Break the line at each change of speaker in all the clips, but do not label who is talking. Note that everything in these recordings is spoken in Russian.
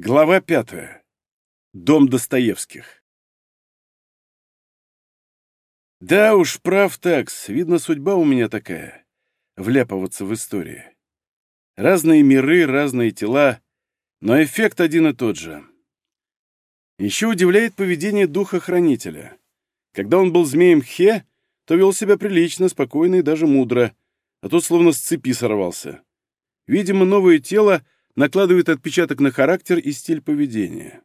Глава пятая. Дом Достоевских. Да уж, прав такс. Видно, судьба у меня такая. Вляпываться в истории. Разные миры, разные тела, но эффект один и тот же. Еще удивляет поведение духа-хранителя. Когда он был змеем Хе, то вел себя прилично, спокойно и даже мудро, а тут словно с цепи сорвался. Видимо, новое тело — накладывает отпечаток на характер и стиль поведения.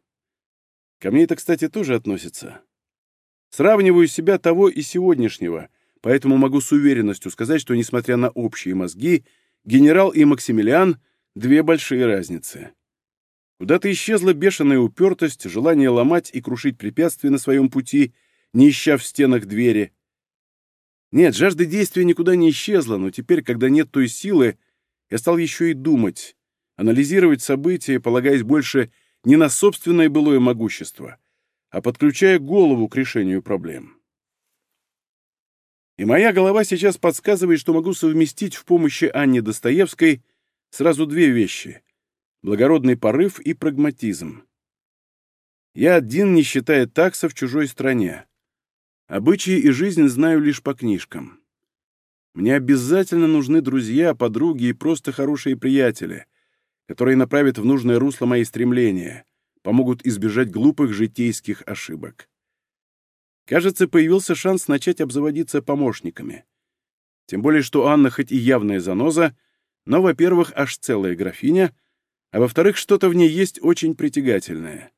Ко мне это, кстати, тоже относится. Сравниваю себя того и сегодняшнего, поэтому могу с уверенностью сказать, что, несмотря на общие мозги, генерал и Максимилиан — две большие разницы. Куда-то исчезла бешеная упертость, желание ломать и крушить препятствия на своем пути, не ища в стенах двери. Нет, жажда действия никуда не исчезла, но теперь, когда нет той силы, я стал еще и думать, анализировать события, полагаясь больше не на собственное былое могущество, а подключая голову к решению проблем. И моя голова сейчас подсказывает, что могу совместить в помощи Анне Достоевской сразу две вещи — благородный порыв и прагматизм. Я один, не считая такса в чужой стране. Обычаи и жизнь знаю лишь по книжкам. Мне обязательно нужны друзья, подруги и просто хорошие приятели, которые направят в нужное русло мои стремления, помогут избежать глупых житейских ошибок. Кажется, появился шанс начать обзаводиться помощниками. Тем более, что Анна хоть и явная заноза, но, во-первых, аж целая графиня, а во-вторых, что-то в ней есть очень притягательное.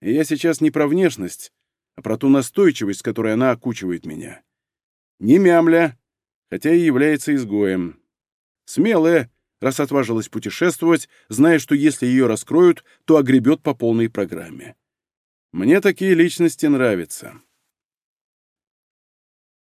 И я сейчас не про внешность, а про ту настойчивость, с которой она окучивает меня. Не мямля, хотя и является изгоем. Смелая, раз отважилась путешествовать, зная, что если ее раскроют, то огребет по полной программе. Мне такие личности нравятся.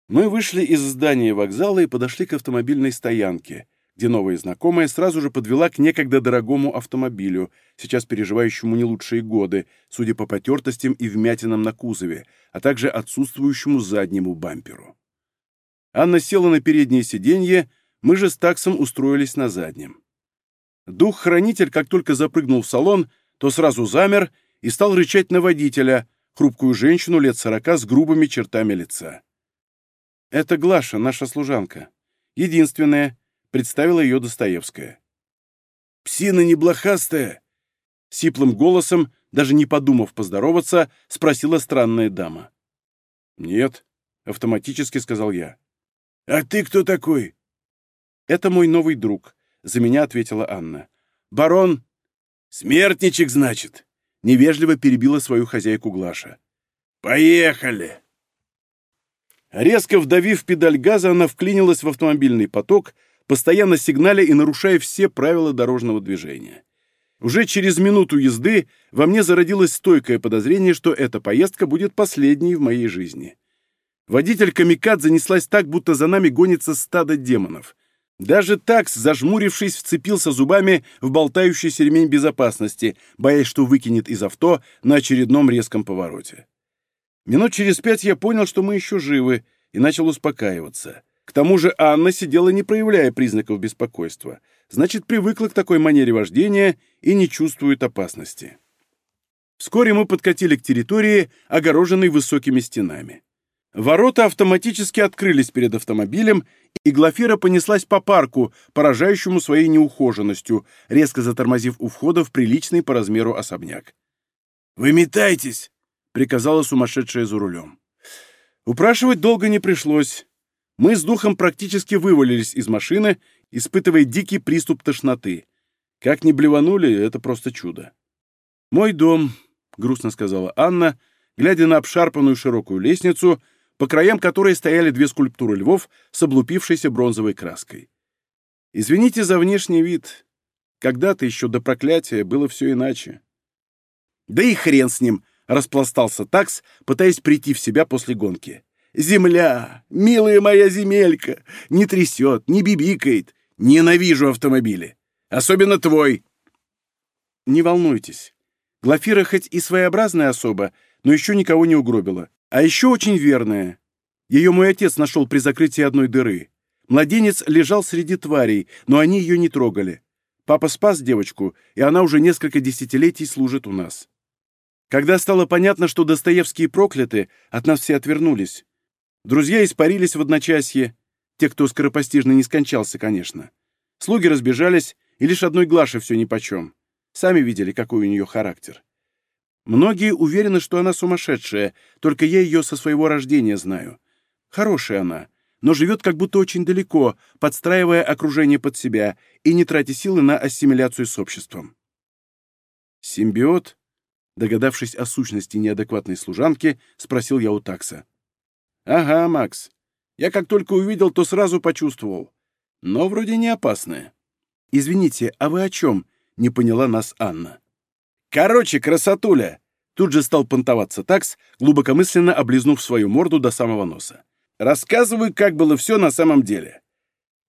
Мы вышли из здания вокзала и подошли к автомобильной стоянке, где новая знакомая сразу же подвела к некогда дорогому автомобилю, сейчас переживающему не лучшие годы, судя по потертостям и вмятинам на кузове, а также отсутствующему заднему бамперу. Анна села на переднее сиденье, мы же с таксом устроились на заднем. Дух-хранитель, как только запрыгнул в салон, то сразу замер и стал рычать на водителя, хрупкую женщину лет сорока с грубыми чертами лица. «Это Глаша, наша служанка. Единственная», — представила ее Достоевская. «Псина не блохастая?» Сиплым голосом, даже не подумав поздороваться, спросила странная дама. «Нет», — автоматически сказал я. «А ты кто такой?» «Это мой новый друг», — за меня ответила Анна. «Барон...» «Смертничек, значит?» — невежливо перебила свою хозяйку Глаша. «Поехали!» Резко вдавив педаль газа, она вклинилась в автомобильный поток, постоянно сигналя и нарушая все правила дорожного движения. Уже через минуту езды во мне зародилось стойкое подозрение, что эта поездка будет последней в моей жизни. Водитель камикад занеслась так, будто за нами гонится стадо демонов. Даже такс, зажмурившись, вцепился зубами в болтающийся ремень безопасности, боясь, что выкинет из авто на очередном резком повороте. Минут через пять я понял, что мы еще живы, и начал успокаиваться. К тому же Анна сидела, не проявляя признаков беспокойства. Значит, привыкла к такой манере вождения и не чувствует опасности. Вскоре мы подкатили к территории, огороженной высокими стенами. Ворота автоматически открылись перед автомобилем, и Глафира понеслась по парку, поражающему своей неухоженностью, резко затормозив у входа в приличный по размеру особняк. «Выметайтесь!» — приказала сумасшедшая за рулем. Упрашивать долго не пришлось. Мы с духом практически вывалились из машины, испытывая дикий приступ тошноты. Как не блеванули, это просто чудо. «Мой дом», — грустно сказала Анна, глядя на обшарпанную широкую лестницу — по краям которой стояли две скульптуры львов с облупившейся бронзовой краской. Извините за внешний вид. Когда-то еще до проклятия было все иначе. Да и хрен с ним, распластался такс, пытаясь прийти в себя после гонки. «Земля! Милая моя земелька! Не трясет, не бибикает! Ненавижу автомобили! Особенно твой!» «Не волнуйтесь. Глафира хоть и своеобразная особа, но еще никого не угробила. А еще очень верная. Ее мой отец нашел при закрытии одной дыры. Младенец лежал среди тварей, но они ее не трогали. Папа спас девочку, и она уже несколько десятилетий служит у нас. Когда стало понятно, что Достоевские прокляты, от нас все отвернулись. Друзья испарились в одночасье, те, кто скоропостижно не скончался, конечно. Слуги разбежались, и лишь одной Глаше все нипочем. Сами видели, какой у нее характер. Многие уверены, что она сумасшедшая, только я ее со своего рождения знаю. Хорошая она, но живет как будто очень далеко, подстраивая окружение под себя и не тратя силы на ассимиляцию с обществом. Симбиот, догадавшись о сущности неадекватной служанки, спросил я у такса. «Ага, Макс. Я как только увидел, то сразу почувствовал. Но вроде не опасное». «Извините, а вы о чем?» — не поняла нас Анна. «Короче, красотуля!» Тут же стал понтоваться такс, глубокомысленно облизнув свою морду до самого носа. «Рассказываю, как было все на самом деле.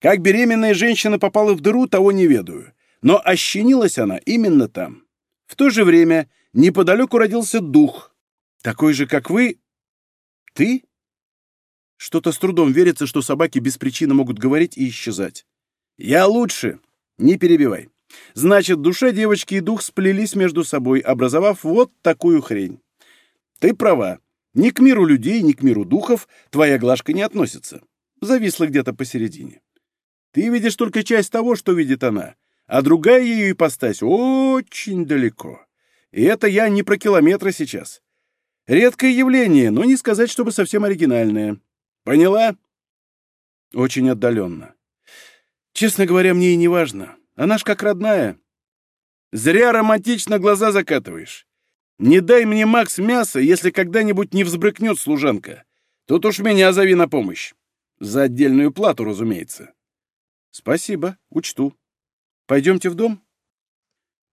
Как беременная женщина попала в дыру, того не ведаю. Но ощенилась она именно там. В то же время неподалеку родился дух. Такой же, как вы... Ты? Что-то с трудом верится, что собаки без причины могут говорить и исчезать. Я лучше. Не перебивай. Значит, душа девочки и дух сплелись между собой, образовав вот такую хрень. Ты права. Ни к миру людей, ни к миру духов твоя глажка не относится. Зависла где-то посередине. Ты видишь только часть того, что видит она, а другая ее ипостась очень далеко. И это я не про километры сейчас. Редкое явление, но не сказать, чтобы совсем оригинальное. Поняла? Очень отдаленно. Честно говоря, мне и не важно. Она ж как родная. Зря романтично глаза закатываешь. Не дай мне, Макс, мясо, если когда-нибудь не взбрыкнет служанка. Тут уж меня зови на помощь. За отдельную плату, разумеется. Спасибо, учту. Пойдемте в дом?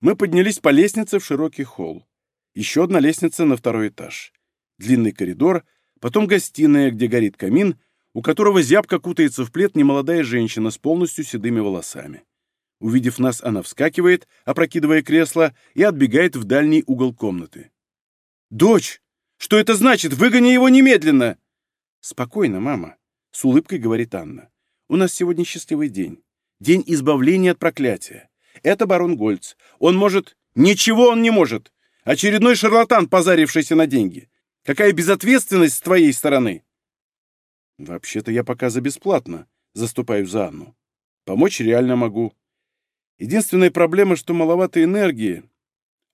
Мы поднялись по лестнице в широкий холл. Еще одна лестница на второй этаж. Длинный коридор, потом гостиная, где горит камин, у которого зябко кутается в плед немолодая женщина с полностью седыми волосами. Увидев нас, она вскакивает, опрокидывая кресло, и отбегает в дальний угол комнаты. «Дочь! Что это значит? Выгони его немедленно!» «Спокойно, мама», — с улыбкой говорит Анна. «У нас сегодня счастливый день. День избавления от проклятия. Это барон Гольц. Он может...» «Ничего он не может! Очередной шарлатан, позарившийся на деньги. Какая безответственность с твоей стороны!» «Вообще-то я пока за бесплатно», — заступаю за Анну. «Помочь реально могу. Единственная проблема, что маловато энергии.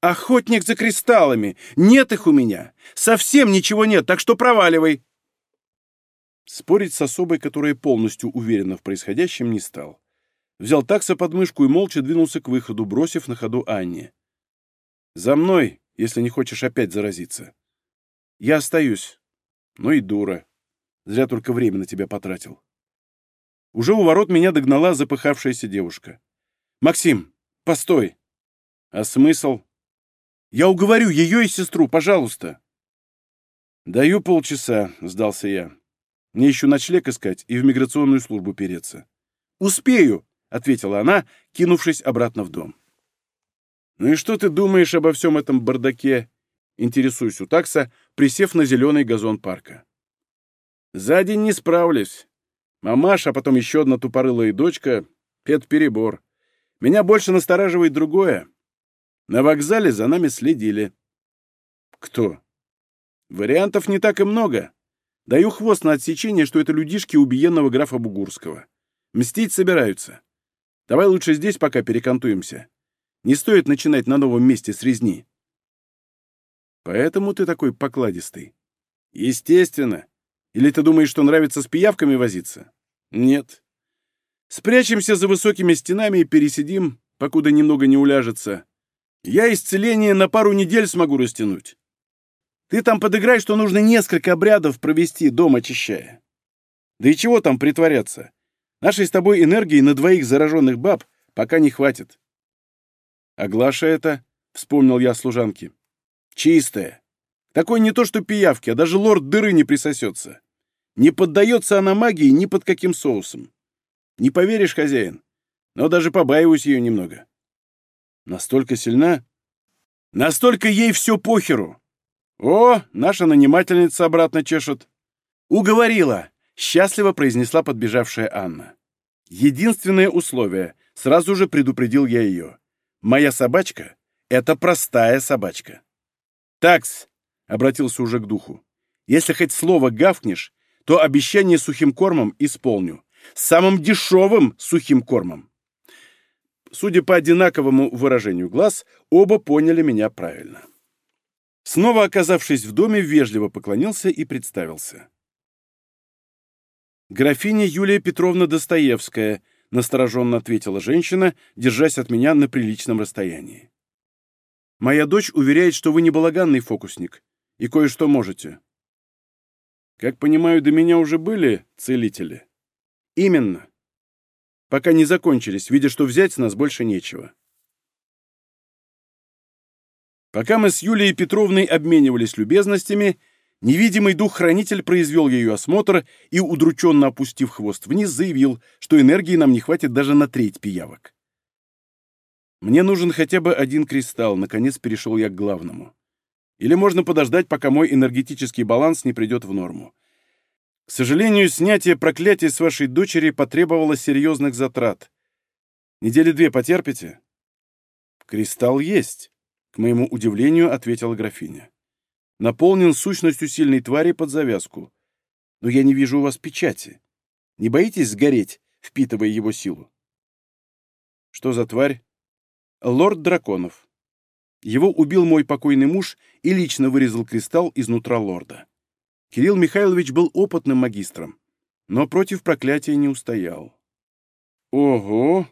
Охотник за кристаллами! Нет их у меня! Совсем ничего нет, так что проваливай!» Спорить с особой, которая полностью уверена в происходящем, не стал. Взял такса под мышку и молча двинулся к выходу, бросив на ходу Анне. «За мной, если не хочешь опять заразиться. Я остаюсь. Ну и дура. Зря только время на тебя потратил». Уже у ворот меня догнала запыхавшаяся девушка. «Максим, постой!» «А смысл?» «Я уговорю ее и сестру, пожалуйста!» «Даю полчаса», — сдался я. «Мне еще ночлег искать и в миграционную службу переться». «Успею!» — ответила она, кинувшись обратно в дом. «Ну и что ты думаешь обо всем этом бардаке?» — интересуюсь у такса, присев на зеленый газон парка. «За день не справлюсь. Мамаша, а потом еще одна тупорылая дочка — это перебор. Меня больше настораживает другое. На вокзале за нами следили. Кто? Вариантов не так и много. Даю хвост на отсечение, что это людишки убиенного графа Бугурского. Мстить собираются. Давай лучше здесь пока перекантуемся. Не стоит начинать на новом месте с резни. Поэтому ты такой покладистый. Естественно. Или ты думаешь, что нравится с пиявками возиться? Нет. Спрячемся за высокими стенами и пересидим, покуда немного не уляжется. Я исцеление на пару недель смогу растянуть. Ты там подыграй, что нужно несколько обрядов провести, дом очищая. Да и чего там притворяться? Нашей с тобой энергии на двоих зараженных баб пока не хватит. А Глаша это, — вспомнил я служанки, — чистая. Такой не то что пиявки, а даже лорд дыры не присосется. Не поддается она магии ни под каким соусом. Не поверишь, хозяин, но даже побаиваюсь ее немного. Настолько сильна? Настолько ей все похеру. О, наша нанимательница обратно чешет. Уговорила, счастливо произнесла подбежавшая Анна. Единственное условие — Сразу же предупредил я ее. «Моя собачка — это простая собачка». «Такс!» — обратился уже к духу. «Если хоть слово гавкнешь, то обещание сухим кормом исполню. Самым дешевым сухим кормом». Судя по одинаковому выражению глаз, оба поняли меня правильно. Снова оказавшись в доме, вежливо поклонился и представился. «Графиня Юлия Петровна Достоевская», — настороженно ответила женщина, держась от меня на приличном расстоянии. «Моя дочь уверяет, что вы не балаганный фокусник и кое-что можете». «Как понимаю, до меня уже были целители?» «Именно. Пока не закончились, видя, что взять с нас больше нечего». Пока мы с Юлией Петровной обменивались любезностями, невидимый дух-хранитель произвел ее осмотр и, удрученно опустив хвост вниз, заявил, что энергии нам не хватит даже на треть пиявок. «Мне нужен хотя бы один кристалл», — наконец перешел я к главному. «Или можно подождать, пока мой энергетический баланс не придет в норму. К сожалению, снятие проклятия с вашей дочери потребовало серьезных затрат. Недели две потерпите?» «Кристалл есть», к моему удивлению, ответила графиня. Наполнен сущностью сильной твари под завязку. Но я не вижу у вас печати. Не боитесь сгореть, впитывая его силу? Что за тварь? Лорд драконов. Его убил мой покойный муж и лично вырезал кристалл изнутра лорда. Кирилл Михайлович был опытным магистром, но против проклятия не устоял. Ого!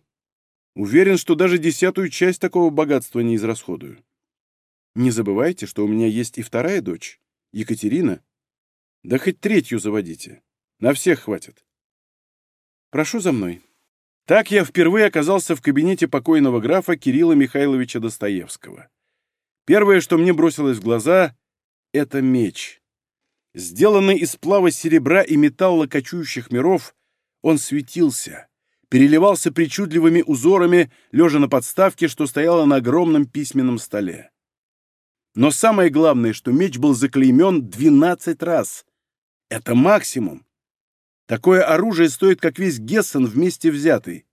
Уверен, что даже десятую часть такого богатства не израсходую. Не забывайте, что у меня есть и вторая дочь, Екатерина. Да хоть третью заводите. На всех хватит. Прошу за мной. Так я впервые оказался в кабинете покойного графа Кирилла Михайловича Достоевского. Первое, что мне бросилось в глаза, — это меч. Сделанный из сплава серебра и металла кочующих миров, он светился, переливался причудливыми узорами, лежа на подставке, что стояла на огромном письменном столе. Но самое главное, что меч был заклеймен 12 раз. Это максимум. Такое оружие стоит, как весь Гессен вместе взятый.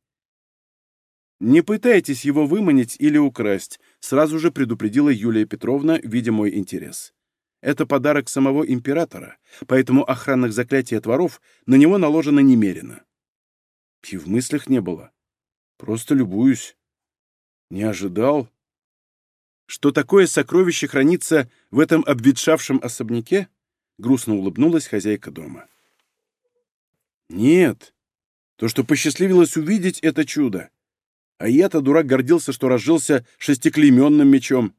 «Не пытайтесь его выманить или украсть», — сразу же предупредила Юлия Петровна, видя мой интерес. «Это подарок самого императора, поэтому охранных заклятий от воров на него наложено немерено». И в мыслях не было. Просто любуюсь. Не ожидал. Что такое сокровище хранится в этом обветшавшем особняке? Грустно улыбнулась хозяйка дома. Нет. То, что посчастливилось увидеть, это чудо. А я-то, дурак, гордился, что разжился шестиклейменным мечом.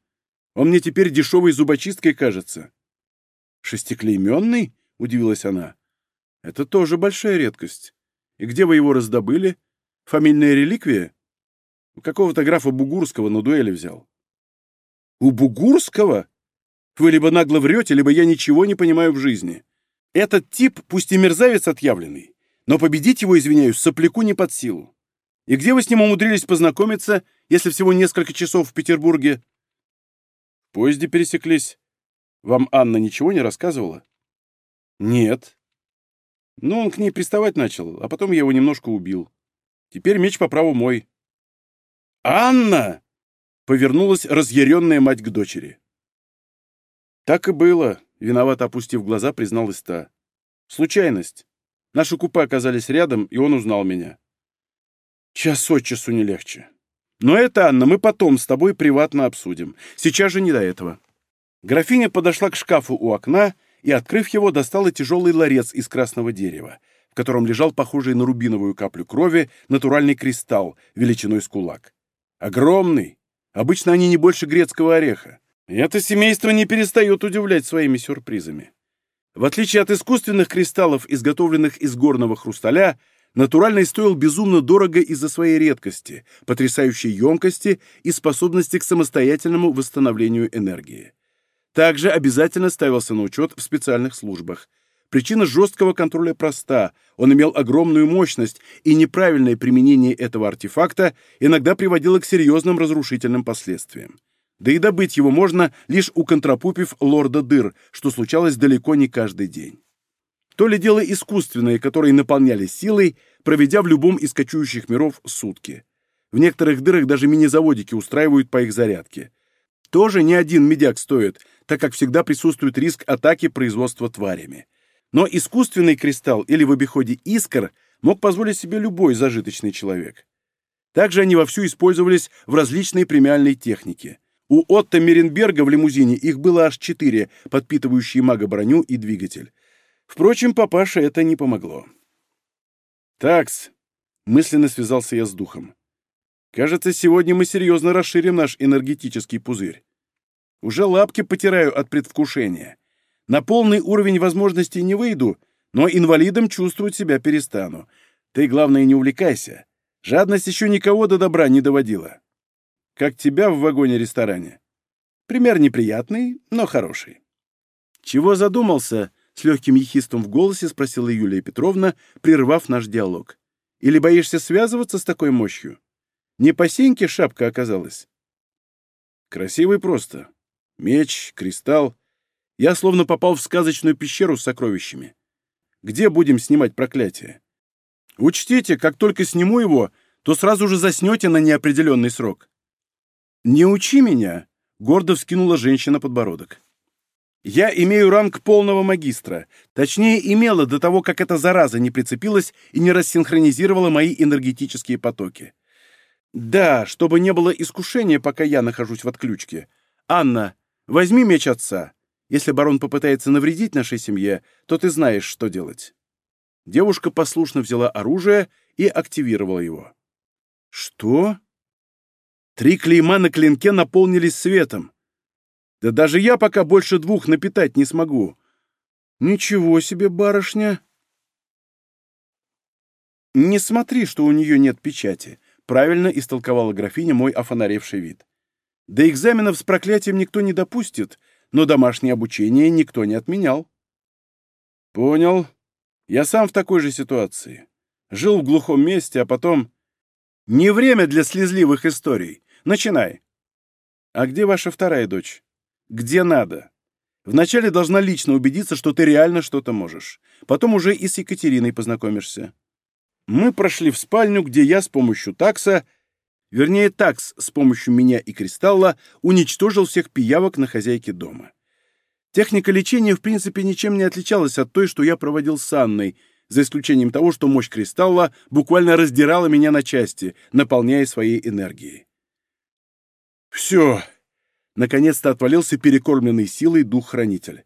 Он мне теперь дешевой зубочисткой кажется. Шестиклейменный? Удивилась она. Это тоже большая редкость. И где вы его раздобыли? Фамильная реликвия? У какого-то графа Бугурского на дуэли взял. У Бугурского? Вы либо нагло врете, либо я ничего не понимаю в жизни. Этот тип, пусть и мерзавец отъявленный, но победить его, извиняюсь, сопляку не под силу. И где вы с ним умудрились познакомиться, если всего несколько часов в Петербурге? Поезде пересеклись. Вам Анна ничего не рассказывала? Нет. Ну, он к ней приставать начал, а потом я его немножко убил. Теперь меч по праву мой. «Анна!» Повернулась разъяренная мать к дочери. «Так и было», — виновато опустив глаза, призналась та. «Случайность. Наши купе оказались рядом, и он узнал меня». «Час от часу не легче. Но это, Анна, мы потом с тобой приватно обсудим. Сейчас же не до этого». Графиня подошла к шкафу у окна и, открыв его, достала тяжелый ларец из красного дерева, в котором лежал похожий на рубиновую каплю крови натуральный кристалл величиной с кулак. Огромный, Обычно они не больше грецкого ореха. Это семейство не перестает удивлять своими сюрпризами. В отличие от искусственных кристаллов, изготовленных из горного хрусталя, натуральный стоил безумно дорого из-за своей редкости, потрясающей емкости и способности к самостоятельному восстановлению энергии. Также обязательно ставился на учет в специальных службах – Причина жесткого контроля проста. Он имел огромную мощность, и неправильное применение этого артефакта иногда приводило к серьезным разрушительным последствиям. Да и добыть его можно, лишь у контрапупив лорда дыр, что случалось далеко не каждый день. То ли дело искусственные, которые наполняли силой, проведя в любом из кочующих миров сутки. В некоторых дырах даже мини-заводики устраивают по их зарядке. Тоже не один медяк стоит, так как всегда присутствует риск атаки производства тварями. Но искусственный кристалл или в обиходе искр мог позволить себе любой зажиточный человек. Также они вовсю использовались в различной премиальной технике. У Отто Меренберга в лимузине их было аж четыре, подпитывающие мага-броню и двигатель. Впрочем, папаше это не помогло. «Такс», — мысленно связался я с духом. «Кажется, сегодня мы серьезно расширим наш энергетический пузырь. Уже лапки потираю от предвкушения. На полный уровень возможностей не выйду, но инвалидом чувствовать себя перестану. Ты, главное, не увлекайся. Жадность еще никого до добра не доводила. Как тебя в вагоне-ресторане. Пример неприятный, но хороший. Чего задумался? С легким ехистом в голосе спросила Юлия Петровна, прервав наш диалог. Или боишься связываться с такой мощью? Не по сеньке шапка оказалась? Красивый просто. Меч, кристалл. Я словно попал в сказочную пещеру с сокровищами. Где будем снимать проклятие? Учтите, как только сниму его, то сразу же заснете на неопределенный срок. «Не учи меня!» — гордо вскинула женщина подбородок. «Я имею ранг полного магистра. Точнее, имела до того, как эта зараза не прицепилась и не рассинхронизировала мои энергетические потоки. Да, чтобы не было искушения, пока я нахожусь в отключке. Анна, возьми меч отца. Если барон попытается навредить нашей семье, то ты знаешь, что делать». Девушка послушно взяла оружие и активировала его. «Что?» Три клейма на клинке наполнились светом. Да даже я пока больше двух напитать не смогу. Ничего себе, барышня! Не смотри, что у нее нет печати, правильно истолковала графиня мой офонаревший вид. До экзаменов с проклятием никто не допустит, но домашнее обучение никто не отменял. Понял. Я сам в такой же ситуации. Жил в глухом месте, а потом... Не время для слезливых историй. Начинай. А где ваша вторая дочь? Где надо? Вначале должна лично убедиться, что ты реально что-то можешь. Потом уже и с Екатериной познакомишься. Мы прошли в спальню, где я с помощью такса, вернее, такс с помощью меня и кристалла, уничтожил всех пиявок на хозяйке дома. Техника лечения, в принципе, ничем не отличалась от той, что я проводил с Анной — за исключением того, что мощь кристалла буквально раздирала меня на части, наполняя своей энергией. «Все!» — наконец-то отвалился перекормленный силой дух-хранитель.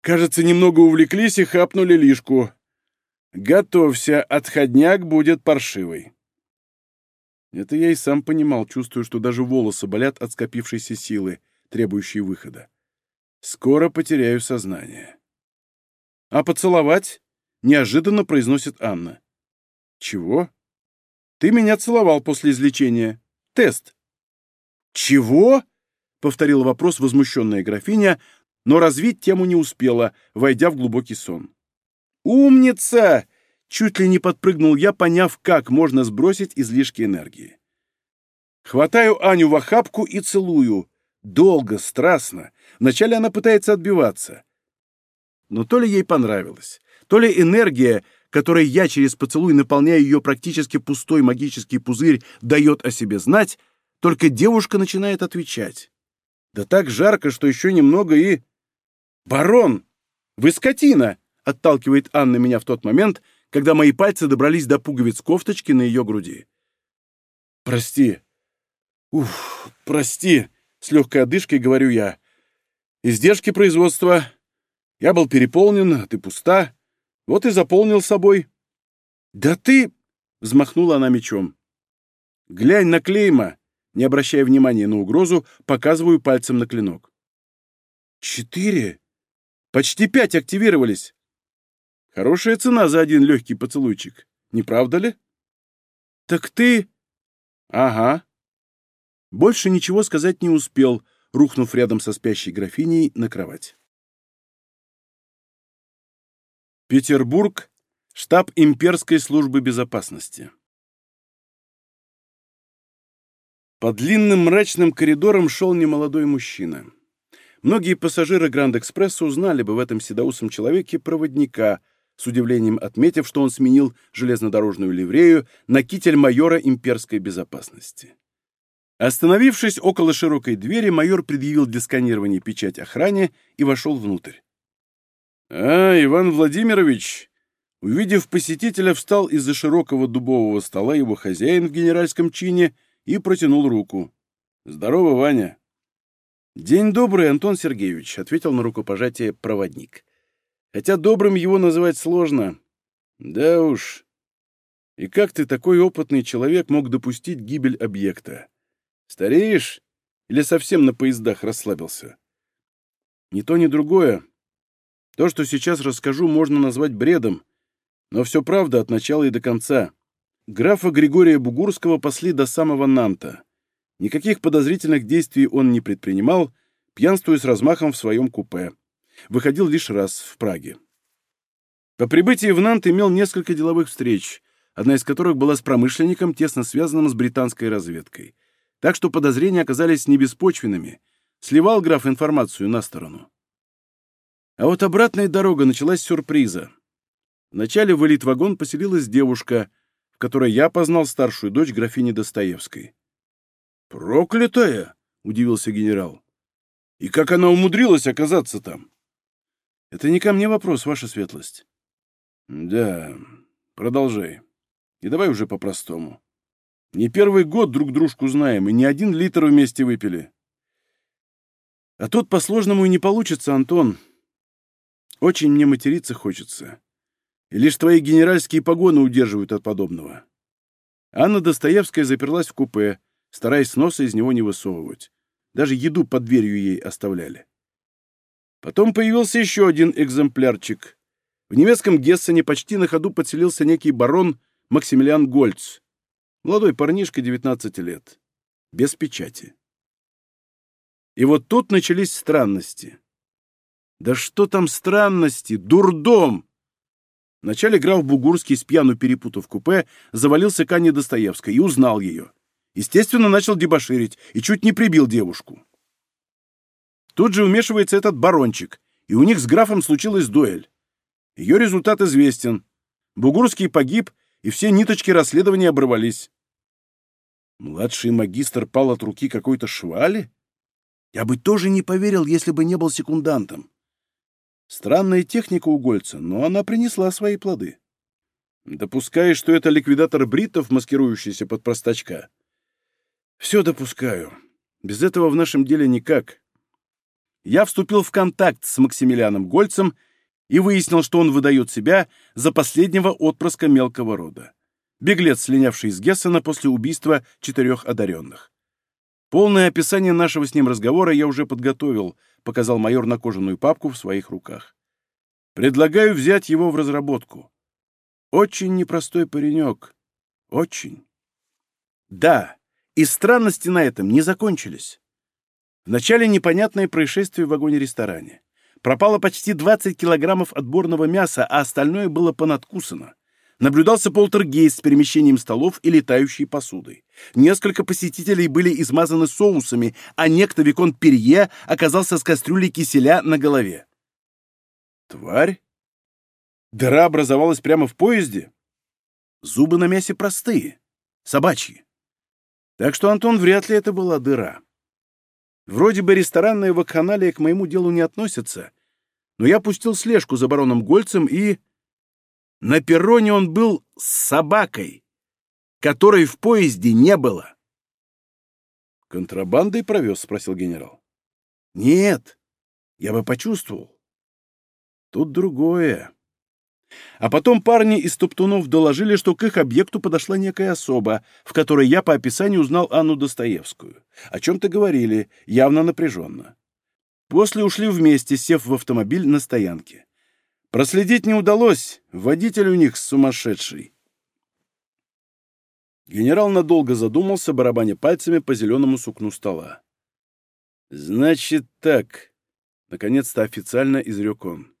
«Кажется, немного увлеклись и хапнули лишку. Готовься, отходняк будет паршивый». Это я и сам понимал, чувствую, что даже волосы болят от скопившейся силы, требующей выхода. Скоро потеряю сознание. «А поцеловать?» неожиданно произносит Анна. Чего? Ты меня целовал после излечения. Тест. Чего? Повторила вопрос возмущенная графиня, но развить тему не успела, войдя в глубокий сон. «Умница!» — чуть ли не подпрыгнул я, поняв, как можно сбросить излишки энергии. Хватаю Аню в охапку и целую. Долго, страстно. Вначале она пытается отбиваться. Но то ли ей понравилось, то ли энергия, которой я через поцелуй наполняю ее практически пустой магический пузырь, дает о себе знать, только девушка начинает отвечать. Да так жарко, что еще немного и... «Барон! Вы скотина!» — отталкивает Анна меня в тот момент, когда мои пальцы добрались до пуговиц кофточки на ее груди. «Прости. Уф, прости!» — с легкой одышкой говорю я. «Издержки производства. Я был переполнен, а ты пуста. Вот и заполнил собой. Да ты... Взмахнула она мечом. Глянь на клейма. Не обращая внимания на угрозу, показываю пальцем на клинок. Четыре. Почти пять активировались. Хорошая цена за один легкий поцелуйчик. Не правда ли? Так ты... Ага. Больше ничего сказать не успел, рухнув рядом со спящей графиней на кровать. Петербург, штаб имперской службы безопасности. По длинным мрачным коридорам шел немолодой мужчина. Многие пассажиры Гранд-экспресса узнали бы в этом седоусом человеке проводника, с удивлением отметив, что он сменил железнодорожную ливрею на китель майора имперской безопасности. Остановившись около широкой двери, майор предъявил для сканирования печать охране и вошел внутрь. «А, Иван Владимирович!» Увидев посетителя, встал из-за широкого дубового стола его хозяин в генеральском чине и протянул руку. «Здорово, Ваня!» «День добрый, Антон Сергеевич», — ответил на рукопожатие проводник. «Хотя добрым его называть сложно. Да уж. И как ты, такой опытный человек, мог допустить гибель объекта? Стареешь? Или совсем на поездах расслабился?» «Ни то, ни другое. То, что сейчас расскажу, можно назвать бредом, но все правда от начала и до конца. Графа Григория Бугурского пасли до самого Нанта. Никаких подозрительных действий он не предпринимал, пьянствуя с размахом в своем купе. Выходил лишь раз в Праге. По прибытии в Нант имел несколько деловых встреч, одна из которых была с промышленником, тесно связанным с британской разведкой. Так что подозрения оказались не беспочвенными. Сливал граф информацию на сторону. А вот обратная дорога началась с сюрприза. Вначале в элит-вагон поселилась девушка, в которой я познал старшую дочь графини Достоевской. «Проклятая!» — удивился генерал. «И как она умудрилась оказаться там?» «Это не ко мне вопрос, ваша светлость». «Да, продолжай. И давай уже по-простому. Не первый год друг дружку знаем, и не один литр вместе выпили». «А тут по-сложному и не получится, Антон. Очень мне материться хочется. Лишь твои генеральские погоны удерживают от подобного». Анна Достоевская заперлась в купе, стараясь носа из него не высовывать. Даже еду под дверью ей оставляли. Потом появился еще один экземплярчик. В немецком Гессене почти на ходу подселился некий барон Максимилиан Гольц. Молодой парнишка, 19 лет. Без печати. И вот тут начались странности. Да что там странности? Дурдом! Вначале граф Бугурский, с пьяну перепутав купе, завалился к Анне Достоевской и узнал ее. Естественно, начал дебоширить и чуть не прибил девушку. Тут же вмешивается этот барончик, и у них с графом случилась дуэль. Ее результат известен. Бугурский погиб, и все ниточки расследования оборвались. Младший магистр пал от руки какой-то швали? Я бы тоже не поверил, если бы не был секундантом. Странная техника у Гольца, но она принесла свои плоды. Допускаешь, что это ликвидатор бритов, маскирующийся под простачка? Все допускаю. Без этого в нашем деле никак. Я вступил в контакт с Максимилианом Гольцем и выяснил, что он выдает себя за последнего отпрыска мелкого рода. Беглец, слинявший из Гессена после убийства четырех одаренных. Полное описание нашего с ним разговора я уже подготовил, показал майор на кожаную папку в своих руках. Предлагаю взять его в разработку. Очень непростой паренек. Очень. Да, и странности на этом не закончились. Вначале непонятное происшествие в вагоне-ресторане. Пропало почти 20 килограммов отборного мяса, а остальное было понадкусано. Наблюдался полтергейст с перемещением столов и летающей посудой. Несколько посетителей были измазаны соусами, а некто Викон Перье оказался с кастрюлей киселя на голове. Тварь? Дыра образовалась прямо в поезде? Зубы на мясе простые, собачьи. Так что, Антон, вряд ли это была дыра. Вроде бы ресторанная вакханалия к моему делу не относится, но я пустил слежку за бароном Гольцем и... На перроне он был с собакой, которой в поезде не было. «Контрабандой провез?» — спросил генерал. «Нет, я бы почувствовал. Тут другое. А потом парни из Топтунов доложили, что к их объекту подошла некая особа, в которой я по описанию узнал Анну Достоевскую. О чем-то говорили, явно напряженно. После ушли вместе, сев в автомобиль на стоянке. Проследить не удалось, водитель у них сумасшедший. Генерал надолго задумался, барабаня пальцами по зеленому сукну стола. «Значит так», — наконец-то официально изрек он.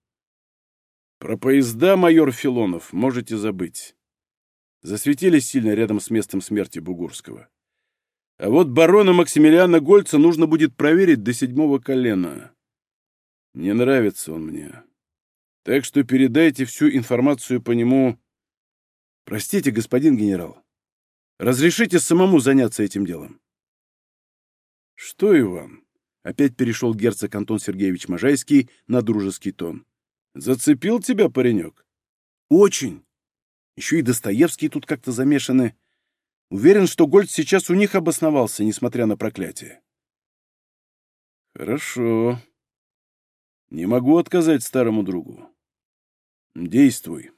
Про поезда, майор Филонов, можете забыть. Засветились сильно рядом с местом смерти Бугурского. А вот барона Максимилиана Гольца нужно будет проверить до седьмого колена. Не нравится он мне. Так что передайте всю информацию по нему... Простите, господин генерал. Разрешите самому заняться этим делом. Что, Иван? Опять перешел герцог Антон Сергеевич Можайский на дружеский тон. Зацепил тебя, паренек? Очень. Еще и Достоевский тут как-то замешаны. Уверен, что Гольд сейчас у них обосновался, несмотря на проклятие. Хорошо. Не могу отказать старому другу. Действуй.